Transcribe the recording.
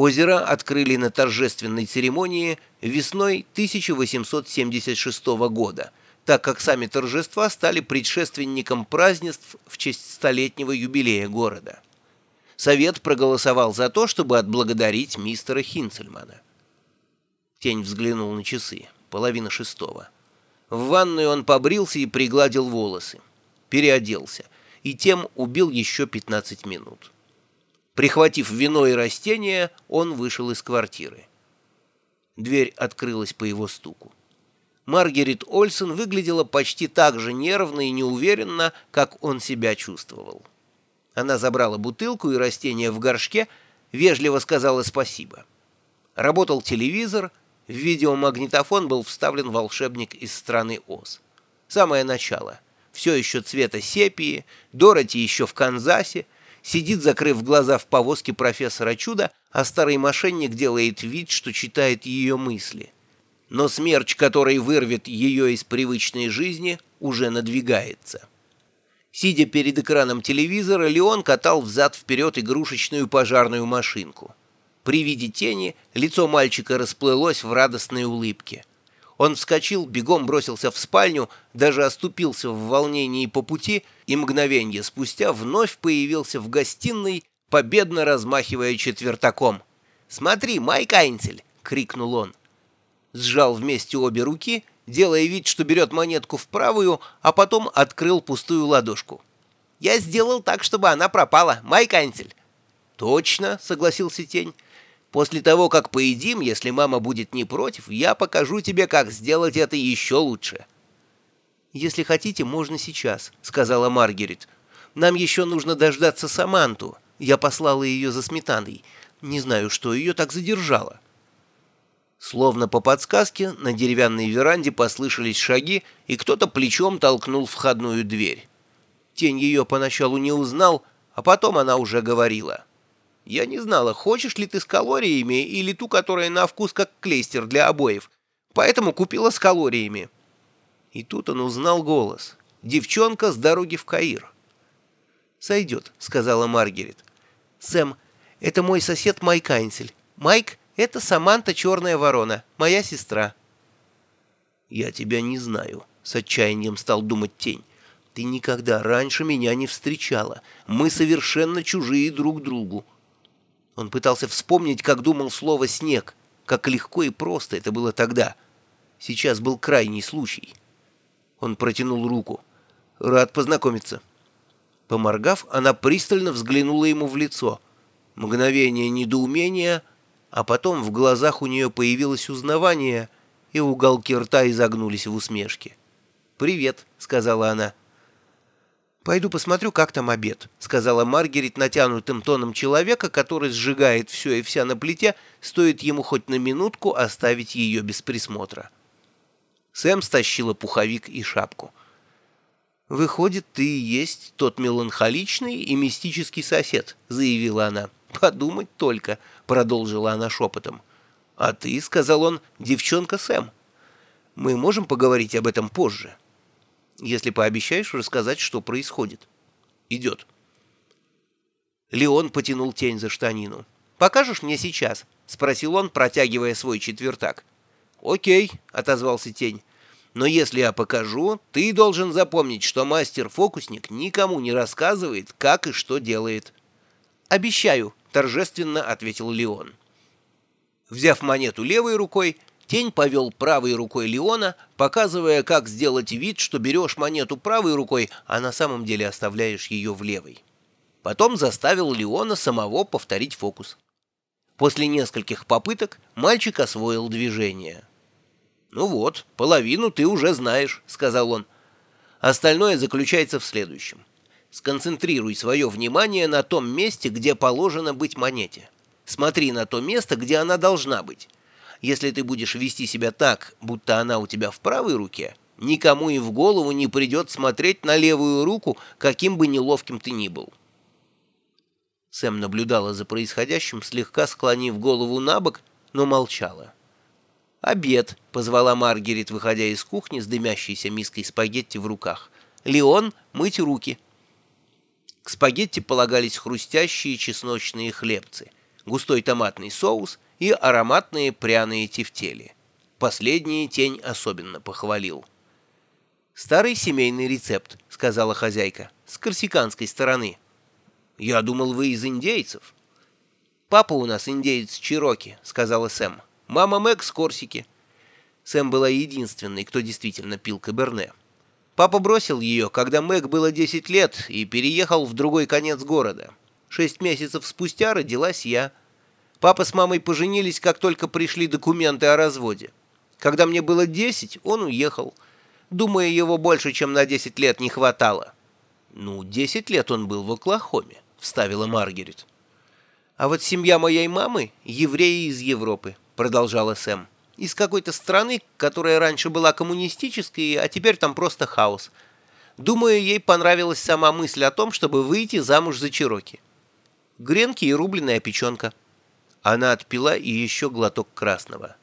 Озеро открыли на торжественной церемонии весной 1876 года, так как сами торжества стали предшественником празднеств в честь столетнего юбилея города. Совет проголосовал за то, чтобы отблагодарить мистера Хинцельмана. Тень взглянул на часы. Половина шестого. В ванную он побрился и пригладил волосы. Переоделся. И тем убил еще 15 минут. Прихватив вино и растения, он вышел из квартиры. Дверь открылась по его стуку. Маргарет Ольсен выглядела почти так же нервно и неуверенно, как он себя чувствовал. Она забрала бутылку и растения в горшке, вежливо сказала спасибо. Работал телевизор, в видеомагнитофон был вставлен волшебник из страны Оз. Самое начало. Все еще цвета сепии, Дороти еще в Канзасе, сидит, закрыв глаза в повозке профессора Чуда, а старый мошенник делает вид, что читает ее мысли. Но смерч, который вырвет ее из привычной жизни, уже надвигается. Сидя перед экраном телевизора, Леон катал взад-вперед игрушечную пожарную машинку. При виде тени лицо мальчика расплылось в радостной улыбке. Он вскочил, бегом бросился в спальню, даже оступился в волнении по пути и мгновенье спустя вновь появился в гостиной, победно размахивая четвертаком. «Смотри, Майк Айнцель!» — крикнул он. Сжал вместе обе руки, делая вид, что берет монетку в правую, а потом открыл пустую ладошку. «Я сделал так, чтобы она пропала, Майк Айнцель!» «Точно!» — согласился Тень. После того, как поедим, если мама будет не против, я покажу тебе, как сделать это еще лучше». «Если хотите, можно сейчас», — сказала Маргарет. «Нам еще нужно дождаться Саманту. Я послала ее за сметаной. Не знаю, что ее так задержало». Словно по подсказке, на деревянной веранде послышались шаги, и кто-то плечом толкнул входную дверь. Тень ее поначалу не узнал, а потом она уже говорила — я не знала, хочешь ли ты с калориями или ту, которая на вкус как клейстер для обоев. Поэтому купила с калориями. И тут он узнал голос. Девчонка с дороги в Каир. «Сойдет», — сказала Маргарет. «Сэм, это мой сосед Майк Айнсель. Майк — это Саманта Черная Ворона, моя сестра». «Я тебя не знаю», — с отчаянием стал думать тень. «Ты никогда раньше меня не встречала. Мы совершенно чужие друг другу». Он пытался вспомнить, как думал слово «снег», как легко и просто это было тогда. Сейчас был крайний случай. Он протянул руку. «Рад познакомиться». Поморгав, она пристально взглянула ему в лицо. Мгновение недоумения, а потом в глазах у нее появилось узнавание, и уголки рта изогнулись в усмешке. «Привет», — сказала она. «Пойду посмотрю, как там обед», — сказала Маргарет натянутым тоном человека, который сжигает все и вся на плите, стоит ему хоть на минутку оставить ее без присмотра. Сэм стащила пуховик и шапку. «Выходит, ты и есть тот меланхоличный и мистический сосед», — заявила она. «Подумать только», — продолжила она шепотом. «А ты», — сказал он, — «девчонка Сэм. Мы можем поговорить об этом позже» если пообещаешь рассказать, что происходит. Идет. Леон потянул тень за штанину. «Покажешь мне сейчас?» — спросил он, протягивая свой четвертак. «Окей», — отозвался тень. «Но если я покажу, ты должен запомнить, что мастер-фокусник никому не рассказывает, как и что делает». «Обещаю», — торжественно ответил Леон. Взяв монету левой рукой, Тень повел правой рукой Леона, показывая, как сделать вид, что берешь монету правой рукой, а на самом деле оставляешь ее в левой. Потом заставил Леона самого повторить фокус. После нескольких попыток мальчик освоил движение. «Ну вот, половину ты уже знаешь», — сказал он. «Остальное заключается в следующем. Сконцентрируй свое внимание на том месте, где положено быть монете. Смотри на то место, где она должна быть». Если ты будешь вести себя так, будто она у тебя в правой руке, никому и в голову не придет смотреть на левую руку, каким бы неловким ты ни был. Сэм наблюдала за происходящим, слегка склонив голову на бок, но молчала. «Обед», — позвала Маргарет, выходя из кухни с дымящейся миской спагетти в руках. «Леон, мыть руки». К спагетти полагались хрустящие чесночные хлебцы — густой томатный соус и ароматные пряные тефтели. Последние тень особенно похвалил. «Старый семейный рецепт», — сказала хозяйка, — «с корсиканской стороны». «Я думал, вы из индейцев». «Папа у нас индеец Чироки», — сказала Сэм. «Мама Мэг с Корсики». Сэм была единственной, кто действительно пил каберне. Папа бросил ее, когда Мэг было 10 лет, и переехал в другой конец города. Шесть месяцев спустя родилась я. Папа с мамой поженились, как только пришли документы о разводе. Когда мне было 10, он уехал. Думаю, его больше, чем на 10 лет не хватало. «Ну, 10 лет он был в Оклахоме», — вставила Маргарет. «А вот семья моей мамы — евреи из Европы», — продолжала Сэм из какой-то страны, которая раньше была коммунистической, а теперь там просто хаос. Думаю, ей понравилась сама мысль о том, чтобы выйти замуж за Чироки. Гренки и рубленая печенка. Она отпила и еще глоток красного.